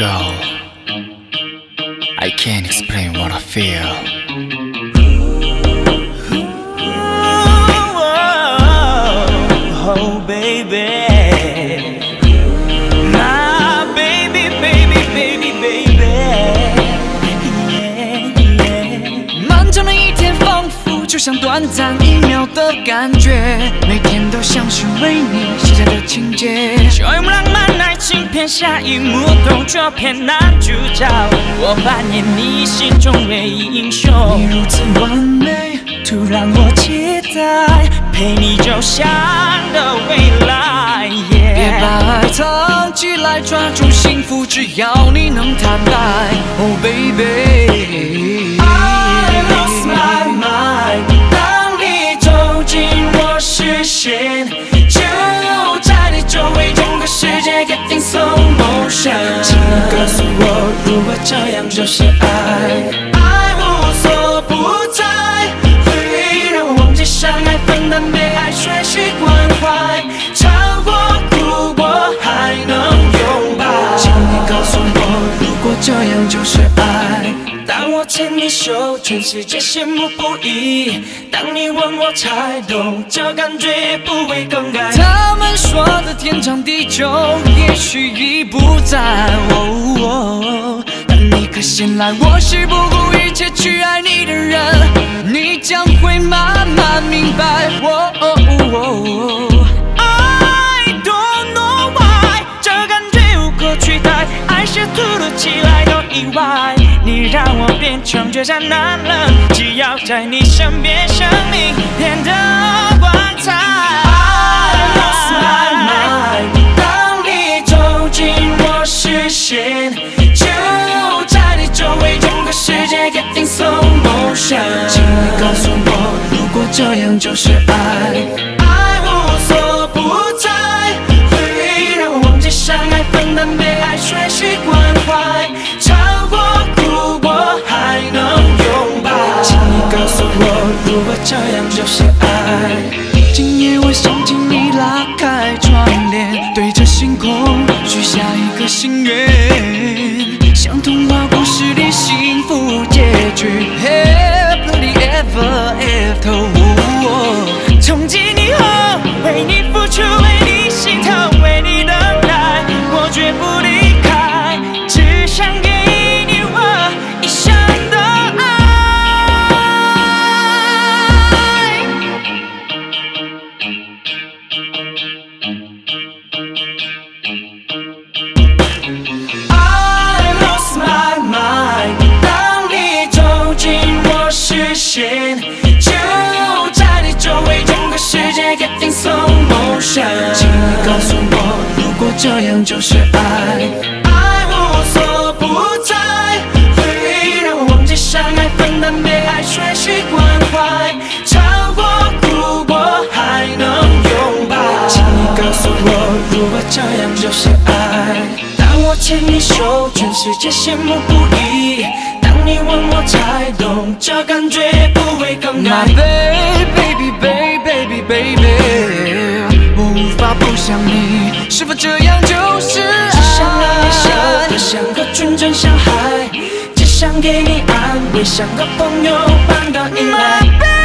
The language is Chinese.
go. I can't explain what I feel. 像短暂一秒的感觉，每天都像是为你写下的情节。就用浪漫爱情片下一幕，动作片男主角，我扮演你心中唯一英雄。你如此完美，突然我期待陪你走向的未来。别把爱藏起来，抓住幸福，只要你能坦白。视线，就在你周围，整个世界 get in slow motion。请你告诉我，如果这样就是爱，爱无所不在，会让我忘记伤害，分担被爱，学习关怀，超过哭过还能拥抱。请你告诉我，如果这样就是爱。我牵你手，全世界羡慕不已。当你吻我，才懂这感觉不会更改。他们说的天长地久，也许已不在。哦哦当你可醒来，我是不顾一切去爱你的人，你将会慢慢明白。哦哦哦 I don't know why，这感觉无可取代，爱是突如其来的意外。你让我变成倔强男人，只要在你身边，生命变得光彩。I lost my mind，当你走进我视线，就在你周围，整个世界 getting slow motion。请你告诉我，如果这样就是爱，去。就在你周围，整个世界 get in slow motion。请你告诉我，如果这样就是爱，爱无所不在，会让我忘记伤害，分担被爱，学习关怀，超过哭过还能拥抱。请你告诉我，如果这样就是爱。当我牵你手，全世界羡慕不已。当你问我，才懂这感觉不会更改 My 改。baby baby baby baby，我无法不想你，是否这样就是爱？只想让你笑得像个纯真小孩，只想给你安慰，像个朋友般的依赖。